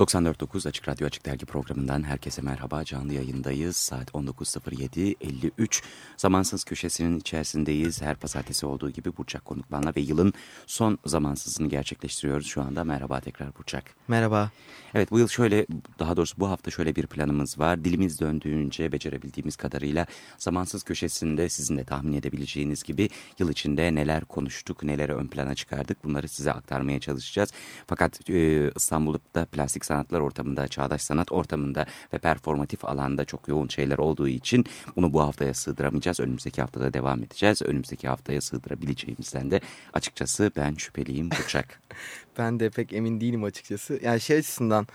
94.9 Açık Radyo Açık Dergi programından herkese merhaba. Canlı yayındayız. Saat 19.07.53. Zamansız köşesinin içerisindeyiz. Her pazartesi olduğu gibi Burçak Konukman'la ve yılın son zamansızını gerçekleştiriyoruz şu anda. Merhaba tekrar Burçak. Merhaba. Evet bu yıl şöyle daha doğrusu bu hafta şöyle bir planımız var. Dilimiz döndüğünce becerebildiğimiz kadarıyla zamansız köşesinde sizin de tahmin edebileceğiniz gibi yıl içinde neler konuştuk, neleri ön plana çıkardık bunları size aktarmaya çalışacağız. Fakat e, İstanbul'da plastik sanatlar ortamında, çağdaş sanat ortamında ve performatif alanda çok yoğun şeyler olduğu için bunu bu haftaya sığdıramayacağız. Önümüzdeki haftada devam edeceğiz. Önümüzdeki haftaya sığdırabileceğimizden de açıkçası ben şüpheliyim Burçak. ben de pek emin değilim açıkçası. Yani şey açısından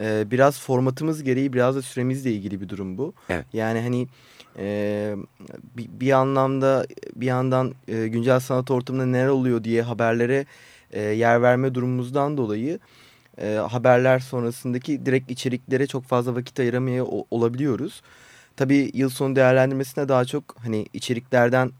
e, biraz formatımız gereği biraz da süremizle ilgili bir durum bu. Evet. Yani hani e, bir, bir anlamda bir yandan e, güncel sanat ortamında neler oluyor diye haberlere e, yer verme durumumuzdan dolayı e, haberler sonrasındaki direkt içeriklere çok fazla vakit ayıramaya olabiliyoruz. Tabii yıl sonu değerlendirmesine daha çok hani içeriklerden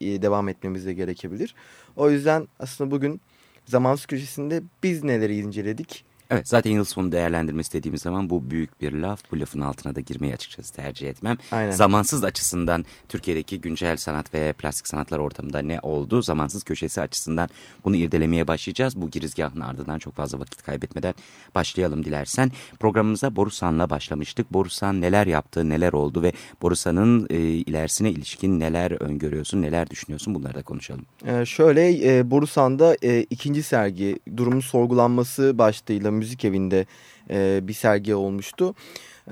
e, devam etmemiz de gerekebilir. O yüzden aslında bugün zamansız köşesinde biz neleri inceledik Evet zaten yıl sonu değerlendirmesi dediğimiz zaman bu büyük bir laf. Bu lafın altına da girmeyi açıkçası tercih etmem. Aynen. Zamansız açısından Türkiye'deki güncel sanat ve plastik sanatlar ortamında ne oldu? Zamansız köşesi açısından bunu irdelemeye başlayacağız. Bu girizgahın ardından çok fazla vakit kaybetmeden başlayalım dilersen. Programımıza Borusan'la başlamıştık. Borusan neler yaptı, neler oldu ve Borusan'ın e, ilerisine ilişkin neler öngörüyorsun, neler düşünüyorsun bunları da konuşalım. Ee, şöyle e, Borusan'da e, ikinci sergi durumun sorgulanması başlığıyla Müzik Evi'nde e, bir sergi olmuştu.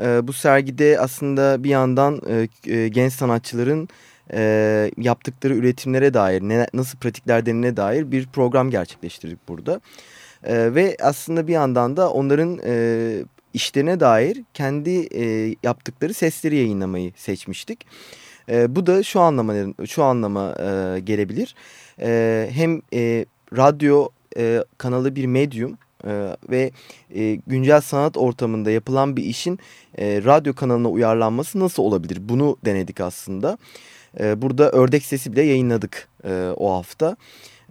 E, bu sergide aslında bir yandan e, e, genç sanatçıların e, yaptıkları üretimlere dair, ne, nasıl pratikler denine dair bir program gerçekleştirdik burada. E, ve aslında bir yandan da onların e, işlerine dair kendi e, yaptıkları sesleri yayınlamayı seçmiştik. E, bu da şu anlama şu anlama e, gelebilir. E, hem e, radyo e, kanalı bir medyum e, ve e, güncel sanat ortamında yapılan bir işin e, radyo kanalına uyarlanması nasıl olabilir? Bunu denedik aslında. E, burada ördek sesi bile yayınladık e, o hafta.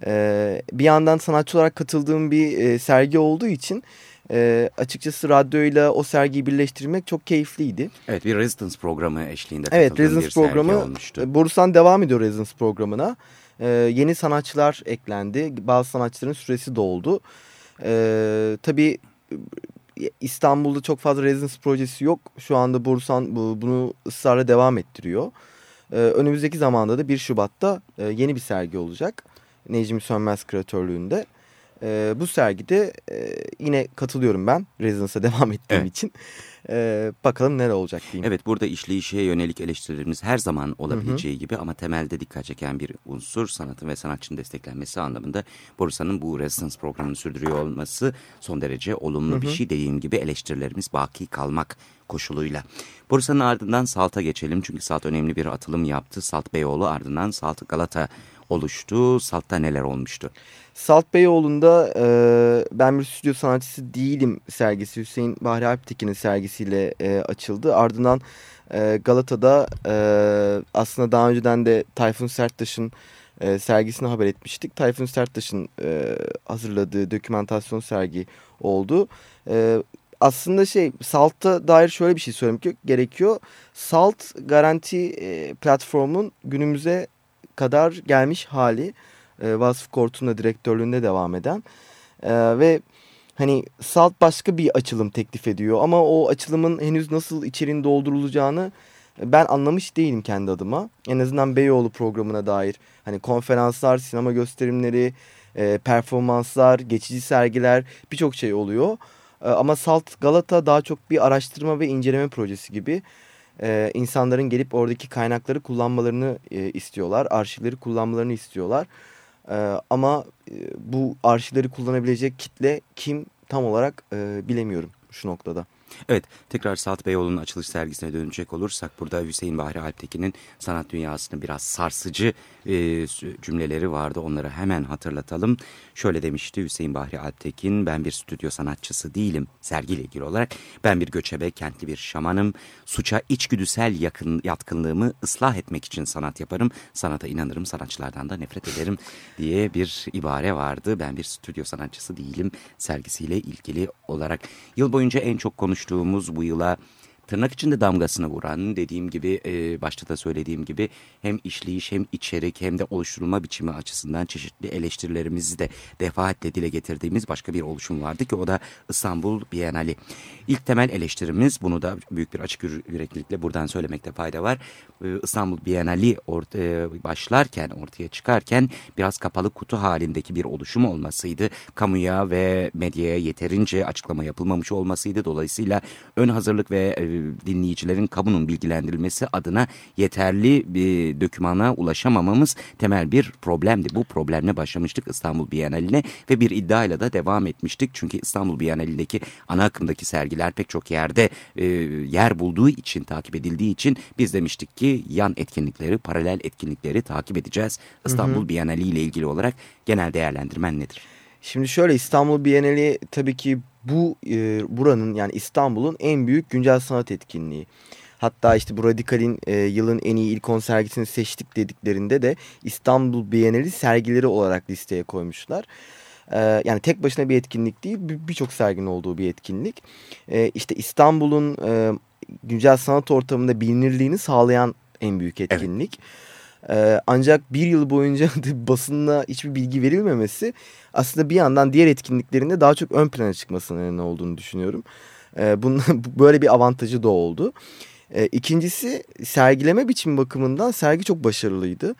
E, bir yandan sanatçı olarak katıldığım bir e, sergi olduğu için e, açıkçası radyoyla o sergiyi birleştirmek çok keyifliydi. Evet bir Residence programı eşliğinde evet, Residence programı, Borusan devam ediyor Residence programına. E, yeni sanatçılar eklendi. Bazı sanatçıların süresi doldu. Ee, tabii İstanbul'da çok fazla residence projesi yok. Şu anda Bursan bu, bunu ısrarla devam ettiriyor. Ee, önümüzdeki zamanda da 1 Şubat'ta e, yeni bir sergi olacak. Necmi Sönmez küratörlüğünde. Ee, bu sergide e, yine katılıyorum ben Residence'a devam ettiğim evet. için. Ee, bakalım neler olacak diyeyim. Evet burada işleyişe yönelik eleştirilerimiz her zaman olabileceği hı hı. gibi ama temelde dikkat çeken bir unsur sanatın ve sanatçının desteklenmesi anlamında Borusan'ın bu Residence programını sürdürüyor olması son derece olumlu hı hı. bir şey. Dediğim gibi eleştirilerimiz baki kalmak koşuluyla. Borusan'ın ardından Salt'a geçelim çünkü Salt önemli bir atılım yaptı. Salt Beyoğlu ardından Salt Galata oluştu. Salt'ta neler olmuştu? Salt Beyoğlu'nda e, ben bir stüdyo sanatçısı değilim sergisi Hüseyin Bahri Alptekin'in sergisiyle e, açıldı. Ardından e, Galata'da e, aslında daha önceden de Tayfun Serttaş'ın e, sergisini haber etmiştik. Tayfun Serttaş'ın e, hazırladığı dokümentasyon sergi oldu. E, aslında şey Salt'a dair şöyle bir şey söylemek gerekiyor. Salt garanti e, platformun günümüze kadar gelmiş hali e, Vasfı Kortun'la direktörlüğünde devam eden e, ve hani Salt başka bir açılım teklif ediyor ama o açılımın henüz nasıl içeriğin doldurulacağını ben anlamış değilim kendi adıma. En azından Beyoğlu programına dair hani konferanslar, sinema gösterimleri, e, performanslar, geçici sergiler birçok şey oluyor. E, ama Salt Galata daha çok bir araştırma ve inceleme projesi gibi e, insanların gelip oradaki kaynakları kullanmalarını e, istiyorlar. Arşivleri kullanmalarını istiyorlar. E, ama e, bu arşivleri kullanabilecek kitle kim tam olarak e, bilemiyorum şu noktada. Evet tekrar Saat Beyoğlu'nun açılış sergisine dönecek olursak burada Hüseyin Bahri Alptekin'in sanat dünyasını biraz sarsıcı e, cümleleri vardı. Onları hemen hatırlatalım. Şöyle demişti Hüseyin Bahri Alptekin ben bir stüdyo sanatçısı değilim sergiyle ilgili olarak. Ben bir göçebe kentli bir şamanım. Suça içgüdüsel yakın, yatkınlığımı ıslah etmek için sanat yaparım. Sanata inanırım sanatçılardan da nefret ederim diye bir ibare vardı. Ben bir stüdyo sanatçısı değilim sergisiyle ilgili olarak. Yıl boyunca en çok konuştuğumuz bu yıla tırnak içinde damgasını vuran dediğim gibi e, başta da söylediğim gibi hem işleyiş hem içerik hem de oluşturulma biçimi açısından çeşitli eleştirilerimizi de defaatle dile getirdiğimiz başka bir oluşum vardı ki o da İstanbul Bienali. İlk temel eleştirimiz bunu da büyük bir açık yüreklilikle buradan söylemekte fayda var. E, İstanbul Bienali orta, e, başlarken ortaya çıkarken biraz kapalı kutu halindeki bir oluşum olmasıydı. Kamuya ve medyaya yeterince açıklama yapılmamış olmasıydı. Dolayısıyla ön hazırlık ve e, dinleyicilerin kamunun bilgilendirilmesi adına yeterli bir dökümana ulaşamamamız temel bir problemdi. Bu problemle başlamıştık İstanbul Bienali'ne ve bir iddiayla da devam etmiştik. Çünkü İstanbul Bienali'ndeki ana akımdaki sergiler pek çok yerde e, yer bulduğu için, takip edildiği için biz demiştik ki yan etkinlikleri, paralel etkinlikleri takip edeceğiz. İstanbul hı hı. Bienali ile ilgili olarak genel değerlendirmen nedir? Şimdi şöyle İstanbul Bienali tabii ki bu e, buranın yani İstanbul'un en büyük güncel sanat etkinliği. Hatta işte bu Radikal'in e, yılın en iyi ilk 10 sergisini seçtik dediklerinde de İstanbul Bienali sergileri olarak listeye koymuşlar. E, yani tek başına bir etkinlik değil birçok serginin olduğu bir etkinlik. E, işte İstanbul'un e, güncel sanat ortamında bilinirliğini sağlayan en büyük etkinlik. Evet. Ee, ancak bir yıl boyunca basında hiçbir bilgi verilmemesi aslında bir yandan diğer etkinliklerinde daha çok ön plana çıkmasının neden olduğunu düşünüyorum. Ee, bunun, böyle bir avantajı da oldu. Ee, ikincisi sergileme biçimi bakımından sergi çok başarılıydı.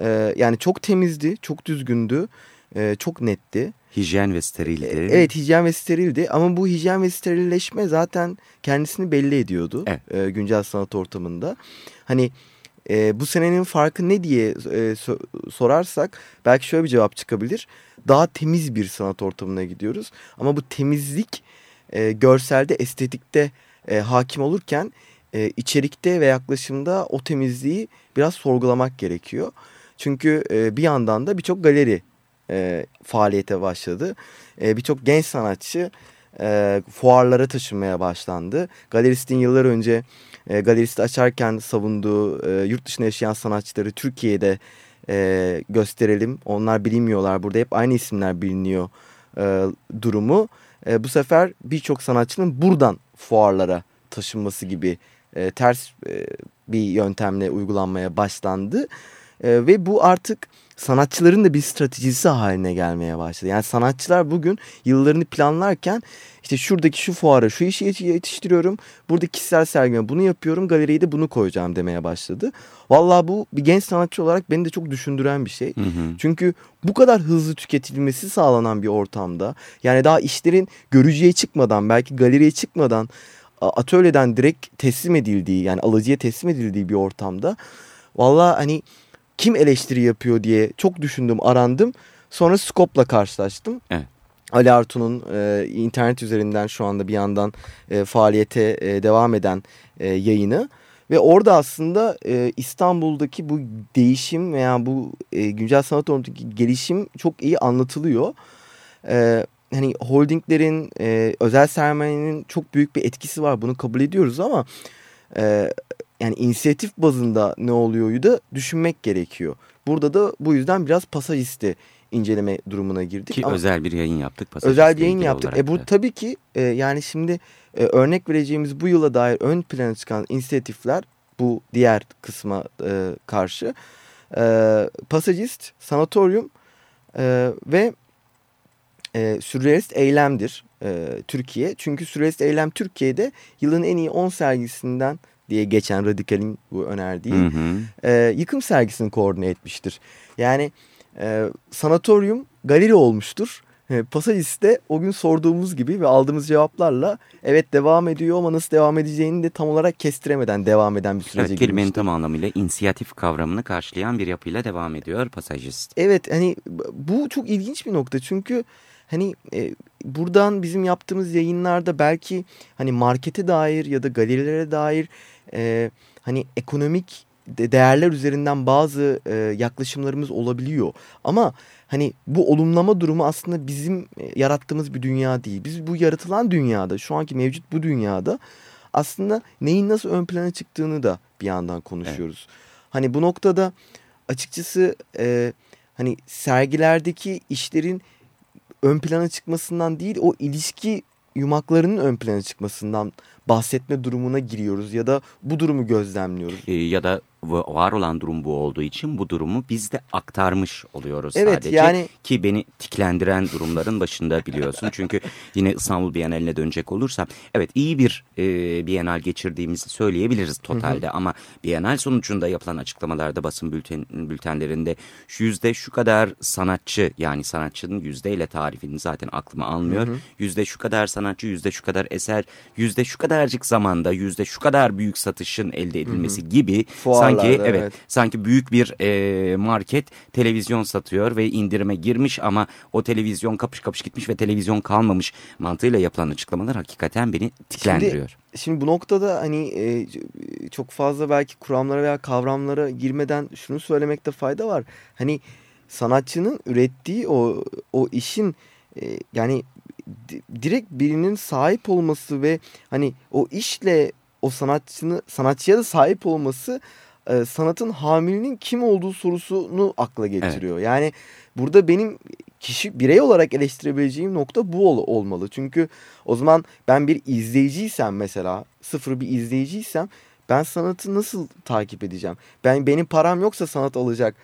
Ee, yani çok temizdi, çok düzgündü, e, çok netti. Hijyen ve sterildi. Ee, evet hijyen ve sterildi ama bu hijyen ve sterilleşme zaten kendisini belli ediyordu evet. e, güncel sanat ortamında. Hani e, bu senenin farkı ne diye e, so sorarsak belki şöyle bir cevap çıkabilir. Daha temiz bir sanat ortamına gidiyoruz. Ama bu temizlik e, görselde, estetikte e, hakim olurken e, içerikte ve yaklaşımda o temizliği biraz sorgulamak gerekiyor. Çünkü e, bir yandan da birçok galeri e, faaliyete başladı. E, birçok genç sanatçı e, fuarlara taşınmaya başlandı. Galeristin yıllar önce e, galeristi açarken savunduğu e, yurt dışında yaşayan sanatçıları Türkiye'de e, gösterelim. Onlar bilinmiyorlar. Burada hep aynı isimler biliniyor e, durumu. E, bu sefer birçok sanatçının buradan fuarlara taşınması gibi e, ters e, bir yöntemle uygulanmaya başlandı. E, ve bu artık sanatçıların da bir stratejisi haline gelmeye başladı. Yani sanatçılar bugün yıllarını planlarken işte şuradaki şu fuara şu işi yetiştiriyorum. Burada kişisel sergime bunu yapıyorum. Galeriye de bunu koyacağım demeye başladı. Vallahi bu bir genç sanatçı olarak beni de çok düşündüren bir şey. Hı hı. Çünkü bu kadar hızlı tüketilmesi sağlanan bir ortamda yani daha işlerin görücüye çıkmadan belki galeriye çıkmadan atölyeden direkt teslim edildiği yani alıcıya teslim edildiği bir ortamda vallahi hani kim eleştiri yapıyor diye çok düşündüm arandım. Sonra Skop'la karşılaştım. Evet. Ali Artu'nun e, internet üzerinden şu anda bir yandan e, faaliyete e, devam eden e, yayını. Ve orada aslında e, İstanbul'daki bu değişim veya bu e, güncel sanat ortamındaki gelişim çok iyi anlatılıyor. E, hani holdinglerin, e, özel sermayenin çok büyük bir etkisi var bunu kabul ediyoruz ama... E, yani inisiyatif bazında ne oluyoryu da düşünmek gerekiyor. Burada da bu yüzden biraz pasajisti inceleme durumuna girdik. Ki Ama özel bir yayın yaptık. Özel bir yayın yaptık. E bu tabii ki e, yani şimdi e, örnek vereceğimiz bu yıla dair ön plana çıkan inisiyatifler bu diğer kısma e, karşı. E, Pasajist, Sanatoryum e, ve e, Sürrealist Eylem'dir e, Türkiye. Çünkü Sürrealist Eylem Türkiye'de yılın en iyi 10 sergisinden diye geçen Radikal'in bu önerdiği hı hı. E, yıkım sergisini koordine etmiştir. Yani e, sanatoryum galeri olmuştur. E, Pasajist'te o gün sorduğumuz gibi ve aldığımız cevaplarla evet devam ediyor ama nasıl devam edeceğini de tam olarak kestiremeden devam eden bir sürece evet, kelimenin girmiştir. tam anlamıyla inisiyatif kavramını karşılayan bir yapıyla devam ediyor Pasajist. Evet hani bu çok ilginç bir nokta çünkü hani e, buradan bizim yaptığımız yayınlarda belki hani markete dair ya da galerilere dair e, hani ekonomik değerler üzerinden bazı e, yaklaşımlarımız olabiliyor. Ama hani bu olumlama durumu aslında bizim e, yarattığımız bir dünya değil. Biz bu yaratılan dünyada şu anki mevcut bu dünyada aslında neyin nasıl ön plana çıktığını da bir yandan konuşuyoruz. Evet. Hani bu noktada açıkçası e, hani sergilerdeki işlerin ön plana çıkmasından değil o ilişki yumaklarının ön plana çıkmasından bahsetme durumuna giriyoruz ya da bu durumu gözlemliyoruz. E, ya da var olan durum bu olduğu için bu durumu biz de aktarmış oluyoruz evet, sadece. Yani... Ki beni tiklendiren durumların başında biliyorsun. Çünkü yine İstanbul Bienali'ne dönecek olursam evet iyi bir e, Bienal geçirdiğimizi söyleyebiliriz totalde. Hı hı. Ama Bienal sonucunda yapılan açıklamalarda basın bülten, bültenlerinde şu yüzde şu kadar sanatçı yani sanatçının yüzdeyle tarifini zaten aklıma almıyor. Hı hı. Yüzde şu kadar sanatçı, yüzde şu kadar eser, yüzde şu kadarcık zamanda, yüzde şu kadar büyük satışın elde edilmesi hı hı. gibi Fuar sanki evet, evet sanki büyük bir e, market televizyon satıyor ve indirime girmiş ama o televizyon kapış kapış gitmiş ve televizyon kalmamış mantığıyla yapılan açıklamalar hakikaten beni tiklendiriyor. Şimdi, şimdi bu noktada hani e, çok fazla belki kuramlara veya kavramlara girmeden şunu söylemekte fayda var. Hani sanatçının ürettiği o o işin e, yani direkt birinin sahip olması ve hani o işle o sanatçını sanatçıya da sahip olması e, sanatın hamilinin kim olduğu sorusunu akla getiriyor. Evet. Yani burada benim kişi birey olarak eleştirebileceğim nokta bu ol, olmalı. Çünkü o zaman ben bir izleyiciysem mesela sıfır bir izleyiciysem ben sanatı nasıl takip edeceğim? Ben benim param yoksa sanat alacak.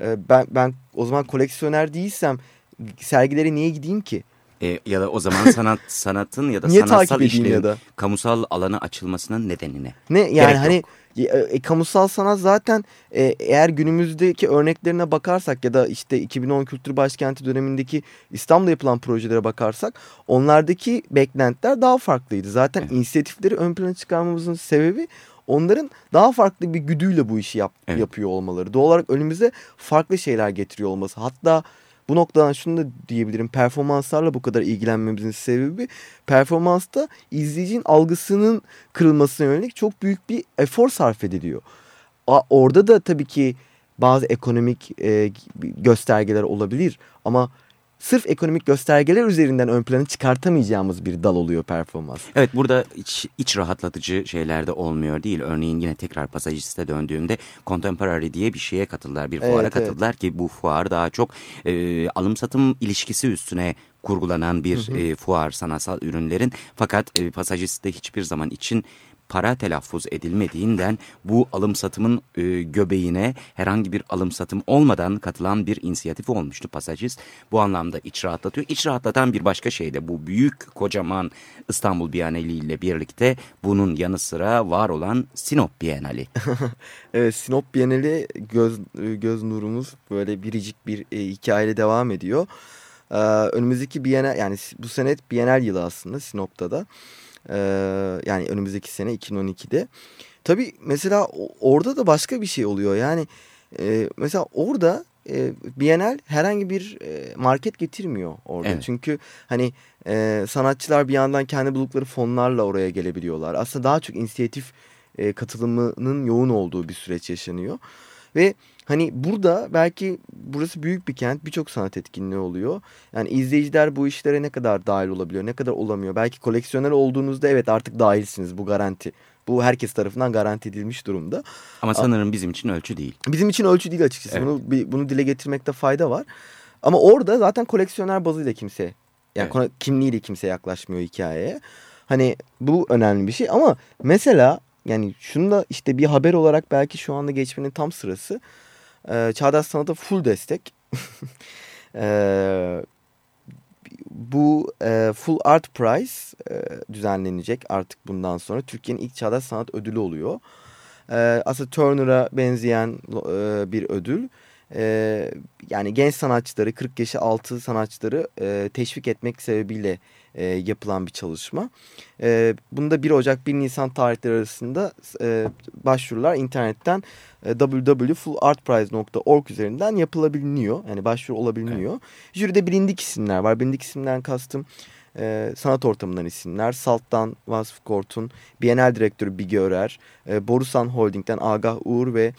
E, ben ben o zaman koleksiyoner değilsem sergilere niye gideyim ki? E, ya da o zaman sanat sanatın ya da Niye sanatsal işlerin ya da? kamusal alanı açılmasının nedeni ne? Ne yani Gerek hani yok. E, e, kamusal sanat zaten e, eğer günümüzdeki örneklerine bakarsak ya da işte 2010 Kültür Başkenti dönemindeki İstanbul'da yapılan projelere bakarsak onlardaki beklentiler daha farklıydı. Zaten evet. inisiyatifleri ön plana çıkarmamızın sebebi onların daha farklı bir güdüyle bu işi yap, evet. yapıyor olmaları. Doğal olarak önümüze farklı şeyler getiriyor olması. Hatta bu noktadan şunu da diyebilirim. Performanslarla bu kadar ilgilenmemizin sebebi performansta izleyicinin algısının kırılmasına yönelik çok büyük bir efor sarf ediliyor. Orada da tabii ki bazı ekonomik e, göstergeler olabilir ama sırf ekonomik göstergeler üzerinden ön plana çıkartamayacağımız bir dal oluyor performans. Evet burada iç, iç rahatlatıcı şeyler de olmuyor değil. Örneğin yine tekrar pasajiste döndüğümde Contemporary diye bir şeye katıldılar. Bir fuara evet, katıldılar evet. ki bu fuar daha çok e, alım satım ilişkisi üstüne kurgulanan bir hı hı. E, fuar sanatsal ürünlerin. Fakat e, pasajiste hiçbir zaman için para telaffuz edilmediğinden bu alım satımın e, göbeğine herhangi bir alım satım olmadan katılan bir inisiyatif olmuştu Pasajist. Bu anlamda iç rahatlatıyor. İç rahatlatan bir başka şey de bu büyük kocaman İstanbul Bienali ile birlikte bunun yanı sıra var olan Sinop Bienali. evet Sinop Bienali göz, göz nurumuz böyle biricik bir e, hikayeyle devam ediyor. Ee, önümüzdeki Bienal yani bu sene Bienal yılı aslında Sinop'ta da. Ee, yani önümüzdeki sene 2012'de. Tabii mesela orada da başka bir şey oluyor. Yani e, mesela orada e, Bienal herhangi bir e, market getirmiyor orada. Evet. Çünkü hani e, sanatçılar bir yandan kendi buldukları fonlarla oraya gelebiliyorlar. Aslında daha çok inisiyatif e, katılımının yoğun olduğu bir süreç yaşanıyor. Ve hani burada belki burası büyük bir kent birçok sanat etkinliği oluyor. Yani izleyiciler bu işlere ne kadar dahil olabiliyor ne kadar olamıyor. Belki koleksiyoner olduğunuzda evet artık dahilsiniz bu garanti. Bu herkes tarafından garanti edilmiş durumda. Ama sanırım bizim için ölçü değil. Bizim için ölçü değil açıkçası. Evet. Bunu, bunu dile getirmekte fayda var. Ama orada zaten koleksiyoner bazıyla kimse yani evet. kimliğiyle kimse yaklaşmıyor hikayeye. Hani bu önemli bir şey ama mesela yani şunu da işte bir haber olarak belki şu anda geçmenin tam sırası. Ee, Çağdaş Sanat'a full destek. ee, bu e, Full Art Prize e, düzenlenecek artık bundan sonra. Türkiye'nin ilk Çağdaş Sanat ödülü oluyor. E, aslında Turner'a benzeyen e, bir ödül. e, yani genç sanatçıları 40 yaşı altı sanatçıları e, teşvik etmek sebebiyle e, yapılan bir çalışma. E, bunda 1 Ocak 1 Nisan tarihleri arasında e, başvurular internetten e, www.fullartprize.org üzerinden yapılabiliyor. Yani başvuru olabiliyor. Evet. Jüride bilindik isimler var. Bilindik isimden kastım e, sanat ortamından isimler. Salt'tan Vasf Kortun, Bienal Direktörü Bigi Örer, e, Borusan Holding'den Agah Uğur ve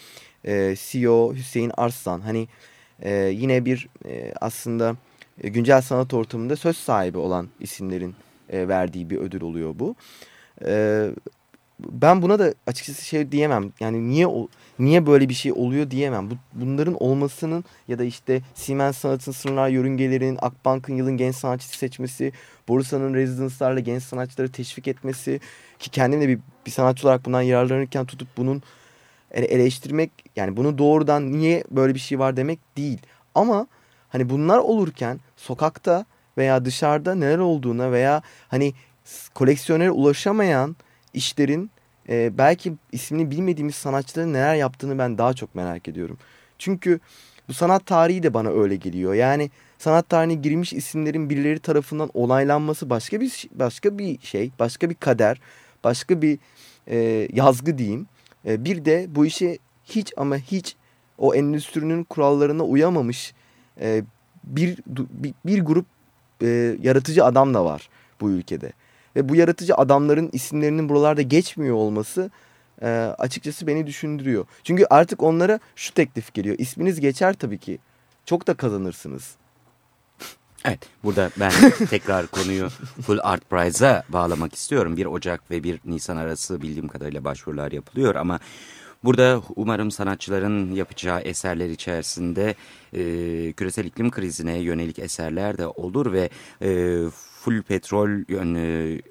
e, CEO Hüseyin Arslan. Hani e, yine bir e, aslında e, güncel sanat ortamında söz sahibi olan isimlerin e, verdiği bir ödül oluyor bu. E, ben buna da açıkçası şey diyemem. Yani niye niye böyle bir şey oluyor diyemem. Bu, bunların olmasının ya da işte Siemens Sanat'ın sınırlar yörüngelerinin, Akbank'ın yılın genç sanatçısı seçmesi, Borsa'nın rezidanslarla genç sanatçıları teşvik etmesi ki kendim de bir, bir sanatçı olarak bundan yararlanırken tutup bunun eleştirmek yani bunu doğrudan niye böyle bir şey var demek değil. Ama hani bunlar olurken sokakta veya dışarıda neler olduğuna veya hani koleksiyonere ulaşamayan işlerin e, belki ismini bilmediğimiz sanatçıların neler yaptığını ben daha çok merak ediyorum. Çünkü bu sanat tarihi de bana öyle geliyor. Yani sanat tarihine girmiş isimlerin birileri tarafından onaylanması başka bir başka bir şey, başka bir kader, başka bir e, yazgı diyeyim. E, bir de bu işe hiç ama hiç o endüstrinin kurallarına uyamamış e, bir, bir, bir grup e, yaratıcı adam da var bu ülkede. Ve bu yaratıcı adamların isimlerinin buralarda geçmiyor olması e, açıkçası beni düşündürüyor. Çünkü artık onlara şu teklif geliyor. İsminiz geçer tabii ki. Çok da kazanırsınız. Evet burada ben tekrar konuyu Full Art Prize'a bağlamak istiyorum. 1 Ocak ve 1 Nisan arası bildiğim kadarıyla başvurular yapılıyor ama burada umarım sanatçıların yapacağı eserler içerisinde e, küresel iklim krizine yönelik eserler de olur ve e, full petrol yönlü,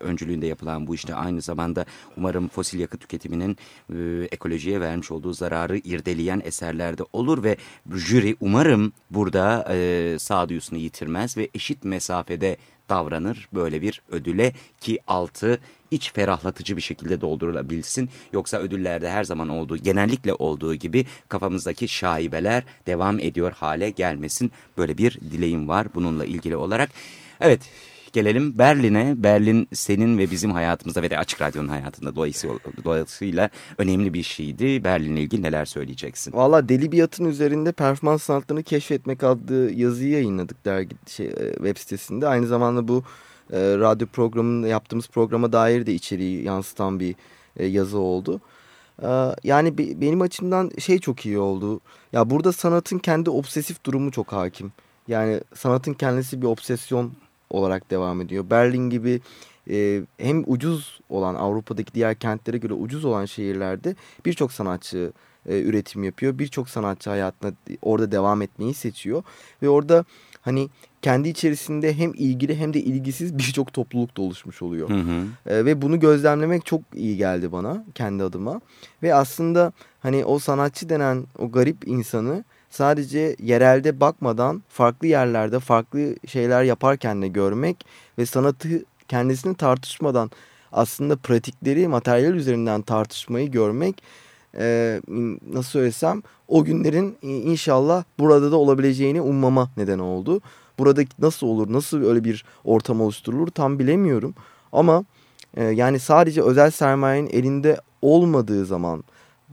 öncülüğünde yapılan bu işte aynı zamanda umarım fosil yakıt tüketiminin e, ekolojiye vermiş olduğu zararı irdeleyen eserlerde olur ve jüri umarım burada e, sağduyusunu yitirmez ve eşit mesafede davranır. Böyle bir ödüle ki altı iç ferahlatıcı bir şekilde doldurulabilsin. Yoksa ödüllerde her zaman olduğu genellikle olduğu gibi kafamızdaki şaibeler devam ediyor hale gelmesin. Böyle bir dileğim var bununla ilgili olarak. Evet gelelim Berlin'e. Berlin senin ve bizim hayatımızda ve de Açık Radyo'nun hayatında dolayısıyla, dolayısıyla önemli bir şeydi. Berlin'le ilgili neler söyleyeceksin? Valla Deli Biat'ın üzerinde performans sanatlarını keşfetmek adlı yazıyı yayınladık dergi şey, e, web sitesinde. Aynı zamanda bu e, radyo programının yaptığımız programa dair de içeriği yansıtan bir e, yazı oldu. E, yani be, benim açımdan şey çok iyi oldu. Ya burada sanatın kendi obsesif durumu çok hakim. Yani sanatın kendisi bir obsesyon olarak devam ediyor. Berlin gibi e, hem ucuz olan Avrupa'daki diğer kentlere göre ucuz olan şehirlerde birçok sanatçı e, üretim yapıyor. Birçok sanatçı hayatına orada devam etmeyi seçiyor. Ve orada hani kendi içerisinde hem ilgili hem de ilgisiz birçok topluluk da oluşmuş oluyor. Hı hı. E, ve bunu gözlemlemek çok iyi geldi bana kendi adıma. Ve aslında hani o sanatçı denen o garip insanı sadece yerelde bakmadan farklı yerlerde farklı şeyler yaparken de görmek ve sanatı kendisini tartışmadan aslında pratikleri materyal üzerinden tartışmayı görmek e, nasıl söylesem o günlerin inşallah burada da olabileceğini ummama neden oldu. Burada nasıl olur nasıl öyle bir ortam oluşturulur tam bilemiyorum ama e, yani sadece özel sermayenin elinde olmadığı zaman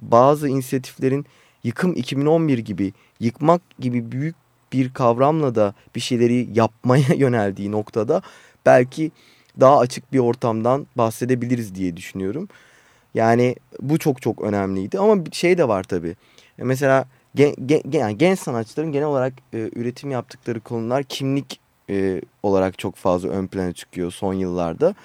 bazı inisiyatiflerin yıkım 2011 gibi yıkmak gibi büyük bir kavramla da bir şeyleri yapmaya yöneldiği noktada belki daha açık bir ortamdan bahsedebiliriz diye düşünüyorum. Yani bu çok çok önemliydi ama bir şey de var tabii. Mesela gen, gen, yani genç sanatçıların genel olarak e, üretim yaptıkları konular kimlik e, olarak çok fazla ön plana çıkıyor son yıllarda.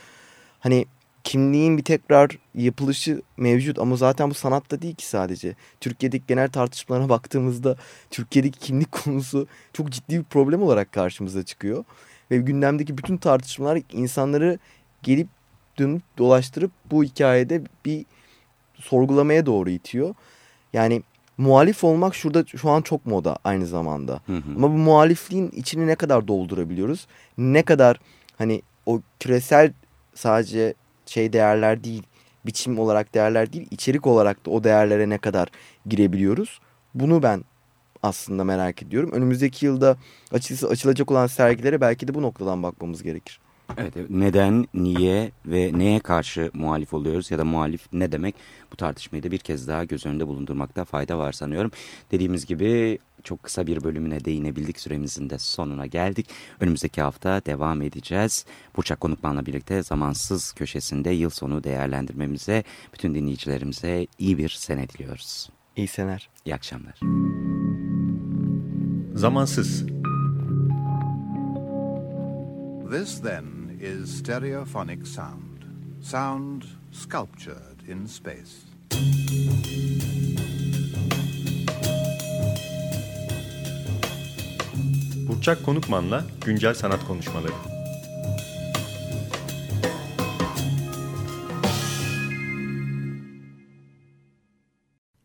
Hani kimliğin bir tekrar yapılışı mevcut ama zaten bu sanatta değil ki sadece. Türkiye'deki genel tartışmalara baktığımızda Türkiye'deki kimlik konusu çok ciddi bir problem olarak karşımıza çıkıyor. Ve gündemdeki bütün tartışmalar insanları gelip dönüp dolaştırıp bu hikayede bir sorgulamaya doğru itiyor. Yani muhalif olmak şurada şu an çok moda aynı zamanda. Hı hı. Ama bu muhalifliğin içini ne kadar doldurabiliyoruz? Ne kadar hani o küresel sadece şey değerler değil, biçim olarak değerler değil, içerik olarak da o değerlere ne kadar girebiliyoruz? Bunu ben aslında merak ediyorum. Önümüzdeki yılda açısı açılacak olan sergilere belki de bu noktadan bakmamız gerekir. Evet, neden, niye ve neye karşı muhalif oluyoruz ya da muhalif ne demek bu tartışmayı da bir kez daha göz önünde bulundurmakta fayda var sanıyorum. Dediğimiz gibi çok kısa bir bölümüne değinebildik süremizin de sonuna geldik. Önümüzdeki hafta devam edeceğiz. Burçak Konukman'la birlikte zamansız köşesinde yıl sonu değerlendirmemize bütün dinleyicilerimize iyi bir sene diliyoruz. İyi seneler. İyi akşamlar. Zamansız. This then is stereophonic sound. Sound sculptured in space. Burçak Konukman'la güncel sanat konuşmaları.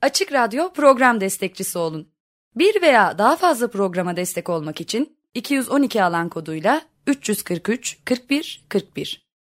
Açık Radyo program destekçisi olun. Bir veya daha fazla programa destek olmak için 212 alan koduyla 343 41 41